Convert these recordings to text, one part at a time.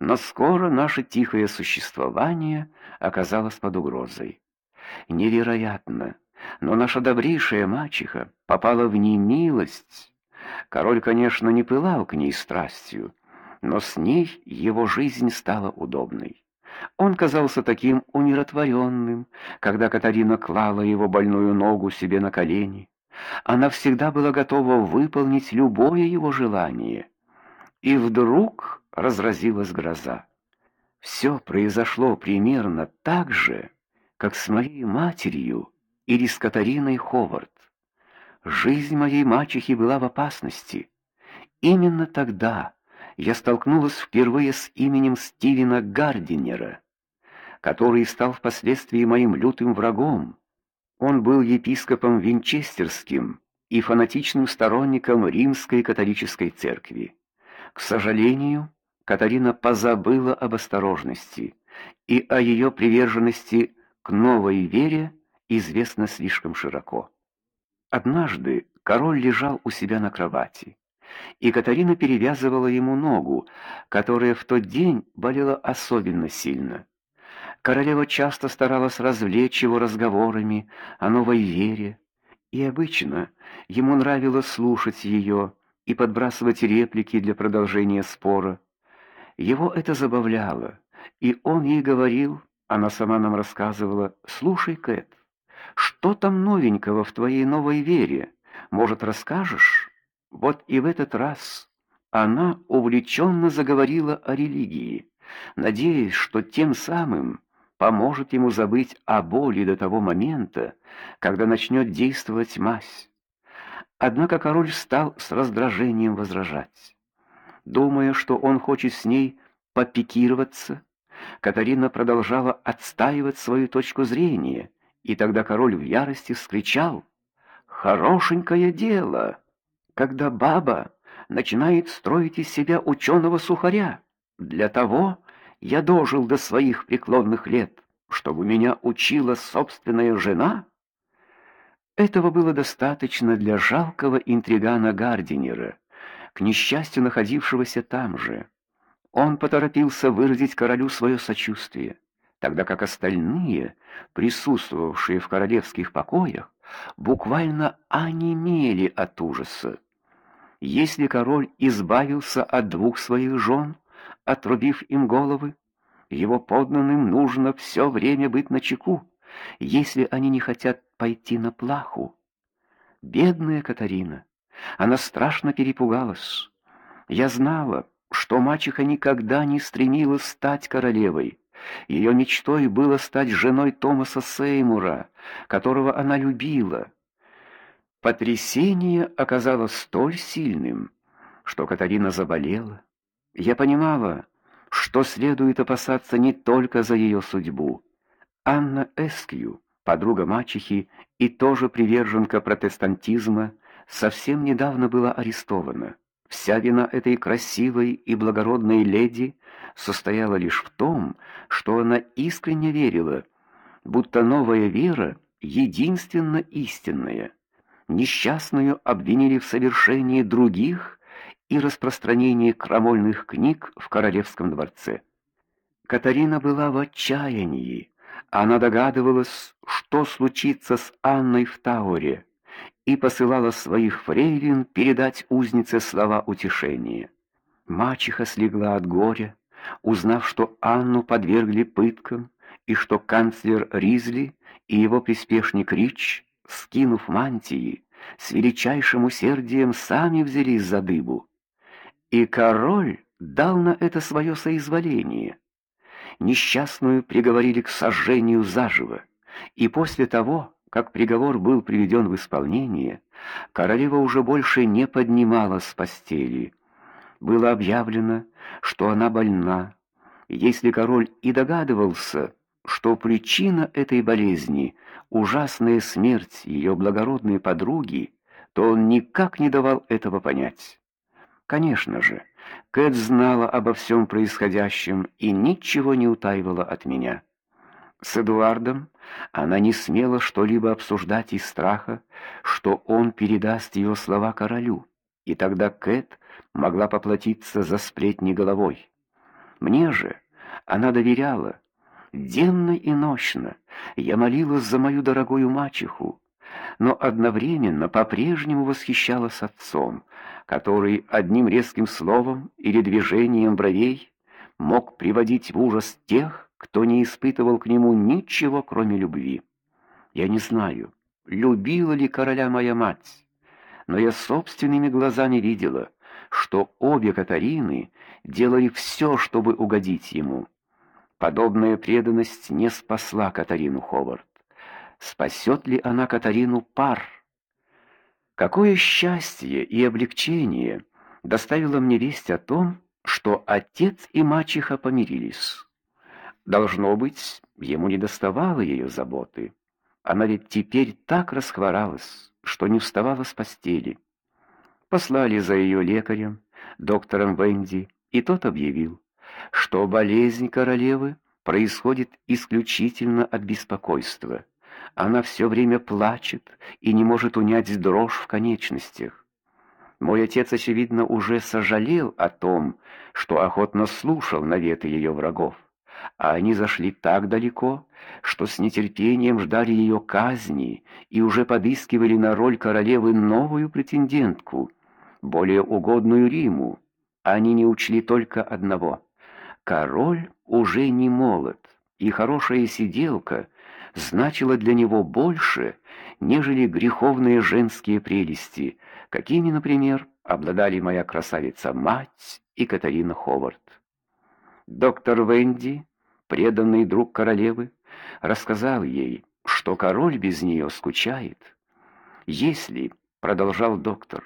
но скоро наше тихое существование оказалось под угрозой. Невероятно, но наша добрейшая мачеха попала в немилость. Король, конечно, не пылал к ней страстью, но с ней его жизнь стала удобной. Он казался таким умиротворенным, когда Катарина клала его больную ногу себе на колени. Она всегда была готова выполнить любое его желание. И вдруг разразилась гроза. Все произошло примерно так же, как с моей матерью или с Катариной Ховард. Жизнь моей мачехи была в опасности. Именно тогда я столкнулась впервые с именем Стивена Гардинера, который стал впоследствии моим лютым врагом. Он был епископом Винчестерским и фанатичным сторонником римской католической церкви. К сожалению, Катарина позабыла об осторожности, и о ее приверженности к новой вере известно слишком широко. Однажды король лежал у себя на кровати и Катарина перевязывала ему ногу, которая в тот день болела особенно сильно. Королева часто старалась развлечь его разговорами о новой вере, и обычно ему нравилось слушать ее и подбрасывать реплики для продолжения спора. Его это забавляло, и он ей говорил, она сама нам рассказывала: "Слушай, Кэт, что там новенького в твоей новой вере? Может, расскажешь?" Вот и в этот раз она увлеченно заговорила о религии, надеясь, что тем самым поможет ему забыть о боли до того момента, когда начнет действовать мазь. Однако король стал с раздражением возражать. Думая, что он хочет с ней попикироваться, Катарина продолжала отстаивать свою точку зрения, и тогда король в ярости вскричал: "Хорошенькое дело!" когда баба начинает строить из себя ученого сухаря. Для того я дожил до своих преклонных лет, чтобы меня учила собственная жена. Этого было достаточно для жалкого интригана Гардинера, к несчастью находившегося там же. Он поторопился выразить королю свое сочувствие, тогда как остальные, присутствовавшие в королевских покоях, буквально онемели от ужаса. Если король избавился от двух своих жен, отрубив им головы, его подданным нужно все время быть начеку, если они не хотят пойти на плаху. Бедная Катарина, она страшно перепугалась. Я знала, что мачеха никогда не стремилась стать королевой. Ее мечтой было стать женой Томаса Сеймура, которого она любила. Потрясение оказалось столь сильным, что Катарина заболела. Я понимала, что следует опасаться не только за ее судьбу. Анна Эскью, подруга мачехи и тоже приверженка протестантизма, совсем недавно была арестована. Вся вина этой красивой и благородной леди состояла лишь в том, что она искренне верила, будто новая вера единственно истинная несчастную обвинили в совершении других и распространении крамольных книг в королевском дворце. Катарина была в отчаянии. Она догадывалась, что случится с Анной в Тауре, и посылала своих фрейлин передать узнице слова утешения. Мачеха слегла от горя, узнав, что Анну подвергли пыткам и что канцлер Ризли и его приспешник Рич скинув мантии, с величайшим усердием сами взялись за дыбу. И король дал на это свое соизволение. Несчастную приговорили к сожжению заживо, и после того, как приговор был приведен в исполнение, королева уже больше не поднималась с постели. Было объявлено, что она больна. Если король и догадывался, что причина этой болезни ужасная смерть ее благородной подруги, то он никак не давал этого понять. Конечно же, Кэт знала обо всем происходящем и ничего не утаивала от меня. С Эдуардом она не смела что-либо обсуждать из страха, что он передаст ее слова королю, и тогда Кэт могла поплатиться за сплетни головой. Мне же она доверяла. Денно и ночно я молилась за мою дорогую мачеху, но одновременно по-прежнему восхищалась отцом, который одним резким словом или движением бровей мог приводить в ужас тех, кто не испытывал к нему ничего, кроме любви. Я не знаю, любила ли короля моя мать, но я собственными глазами видела, что обе Катарины делали все, чтобы угодить ему. Подобная преданность не спасла Катарину Ховард. Спасет ли она Катарину Пар? Какое счастье и облегчение доставило мне весть о том, что отец и мачеха помирились. Должно быть, ему не доставало ее заботы. Она ведь теперь так расхворалась, что не вставала с постели. Послали за ее лекарем, доктором Венди, и тот объявил, что болезнь королевы происходит исключительно от беспокойства. Она все время плачет и не может унять дрожь в конечностях. Мой отец, очевидно, уже сожалел о том, что охотно слушал наветы ее врагов, а они зашли так далеко, что с нетерпением ждали ее казни и уже подыскивали на роль королевы новую претендентку, более угодную Риму. Они не учли только одного: король уже не молод, и хорошая сиделка значила для него больше, нежели греховные женские прелести, какими, например, обладали моя красавица-мать и Катарина Ховард. Доктор Венди, преданный друг королевы, рассказал ей, что король без нее скучает. Если, продолжал доктор,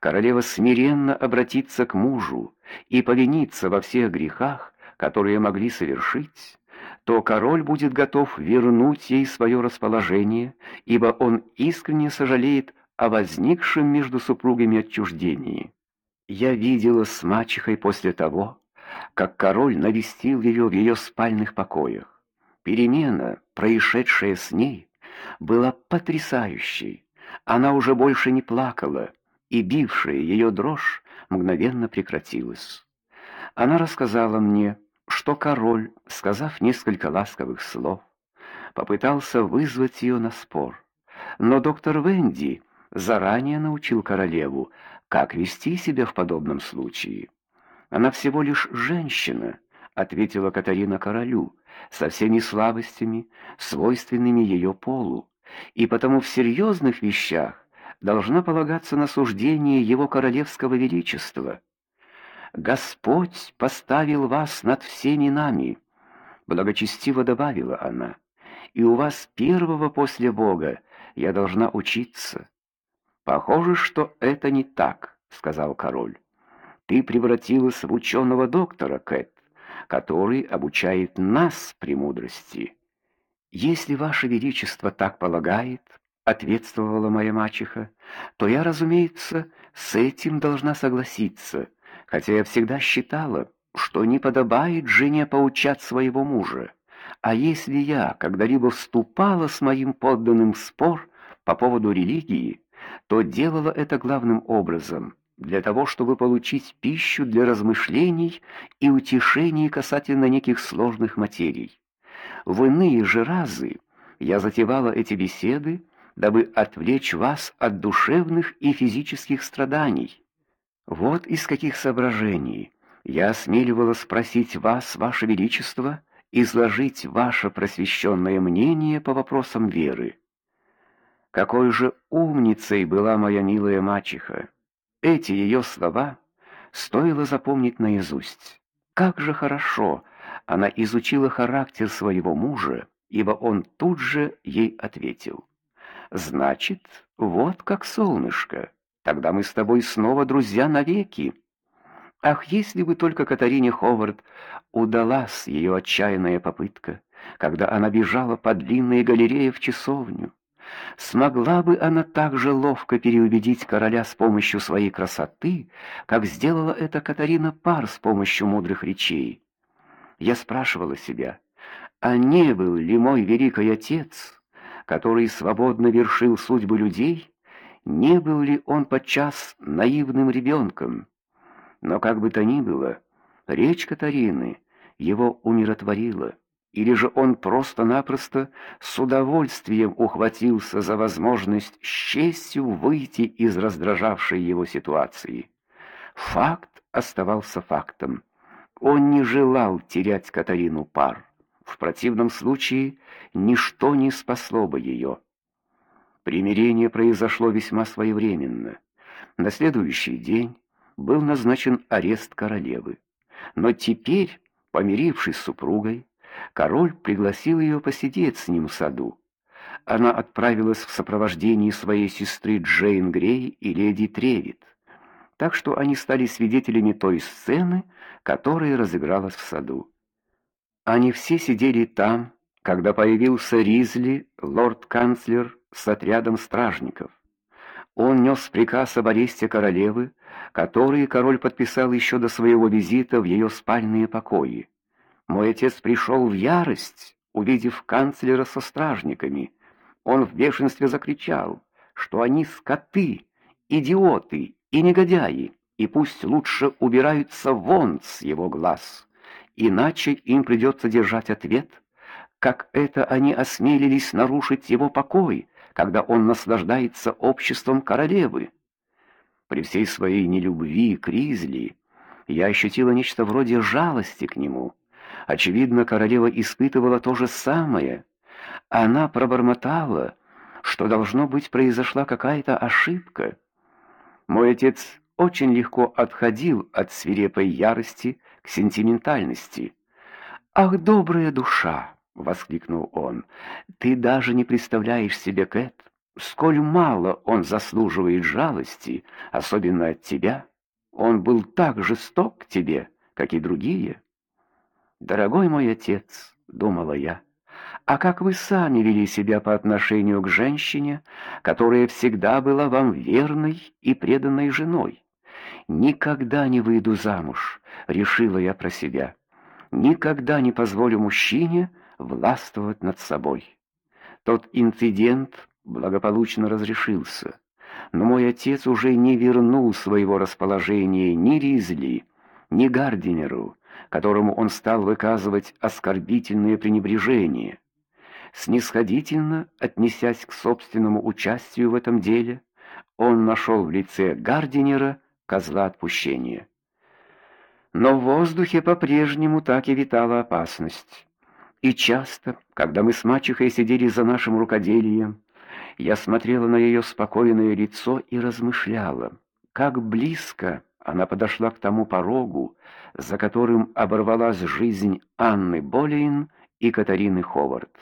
королева смиренно обратится к мужу и повинится во всех грехах, которые могли совершить, то король будет готов вернуть ей свое расположение, ибо он искренне сожалеет о возникшем между супругами отчуждении. Я видела с мачехой после того, как король навестил ее в ее спальных покоях. Перемена, происшедшая с ней, была потрясающей. Она уже больше не плакала, и бившая ее дрожь мгновенно прекратилась. Она рассказала мне, что король, сказав несколько ласковых слов, попытался вызвать ее на спор. Но доктор Венди заранее научил королеву, как вести себя в подобном случае. Она всего лишь женщина, ответила Катарина королю, со всеми слабостями, свойственными ее полу, и потому в серьезных вещах должна полагаться на суждение его королевского величества. Господь поставил вас над всеми нами, благочестиво добавила она. И у вас первого после Бога я должна учиться. Похоже, что это не так, сказал король. Ты превратилась в ученого доктора, Кэт, который обучает нас премудрости. Если ваше величество так полагает, ответствовала моя мачеха, то я, разумеется, с этим должна согласиться хотя я всегда считала, что не подобает жене поучать своего мужа. А если я когда-либо вступала с моим подданным в спор по поводу религии, то делала это главным образом для того, чтобы получить пищу для размышлений и утешений касательно неких сложных материй. В иные же разы я затевала эти беседы, дабы отвлечь вас от душевных и физических страданий вот из каких соображений я осмеливалась спросить вас, ваше величество, изложить ваше просвещенное мнение по вопросам веры. Какой же умницей была моя милая мачеха. Эти ее слова стоило запомнить наизусть. Как же хорошо она изучила характер своего мужа, ибо он тут же ей ответил: "Значит, вот как солнышко, Тогда мы с тобой снова друзья навеки. Ах, если бы только Катарине Ховард удалась ее отчаянная попытка, когда она бежала по длинной галерее в часовню. Смогла бы она так же ловко переубедить короля с помощью своей красоты, как сделала это Катарина Пар с помощью мудрых речей. Я спрашивала себя, а не был ли мой великий отец, который свободно вершил судьбы людей, не был ли он подчас наивным ребенком? Но как бы то ни было, речь Катарины его умиротворило, или же он просто-напросто с удовольствием ухватился за возможность с честью выйти из раздражавшей его ситуации. Факт оставался фактом. Он не желал терять Катарину Пар. В противном случае ничто не спасло бы ее. Примирение произошло весьма своевременно. На следующий день был назначен арест королевы. Но теперь, помирившись с супругой, король пригласил ее посидеть с ним в саду. Она отправилась в сопровождении своей сестры Джейн Грей и леди Тревит. Так что они стали свидетелями той сцены, которая разыгралась в саду. Они все сидели там, когда появился Ризли, лорд-канцлер с отрядом стражников. Он нес приказ об аресте королевы, который король подписал еще до своего визита в ее спальные покои. Мой отец пришел в ярость, увидев канцлера со стражниками. Он в бешенстве закричал, что они скоты, идиоты и негодяи, и пусть лучше убираются вон с его глаз, иначе им придется держать ответ, как это они осмелились нарушить его покой, когда он наслаждается обществом королевы. При всей своей нелюбви к Ризли я ощутила нечто вроде жалости к нему. Очевидно, королева испытывала то же самое. Она пробормотала, что должно быть произошла какая-то ошибка. Мой отец очень легко отходил от свирепой ярости к сентиментальности. Ах, добрая душа, воскликнул он. Ты даже не представляешь себе, Кэт, сколь мало он заслуживает жалости, особенно от тебя. Он был так жесток к тебе, как и другие. Дорогой мой отец, думала я. А как вы сами вели себя по отношению к женщине, которая всегда была вам верной и преданной женой? Никогда не выйду замуж, решила я про себя. Никогда не позволю мужчине властвовать над собой. Тот инцидент благополучно разрешился, но мой отец уже не вернул своего расположения ни Ризли, ни Гардинеру, которому он стал выказывать оскорбительное пренебрежение. Снисходительно отнесясь к собственному участию в этом деле, он нашел в лице Гардинера козла отпущения. Но в воздухе по-прежнему так и витала опасность. И часто, когда мы с мачехой сидели за нашим рукоделием, я смотрела на ее спокойное лицо и размышляла, как близко она подошла к тому порогу, за которым оборвалась жизнь Анны Болейн и Катарины Ховард.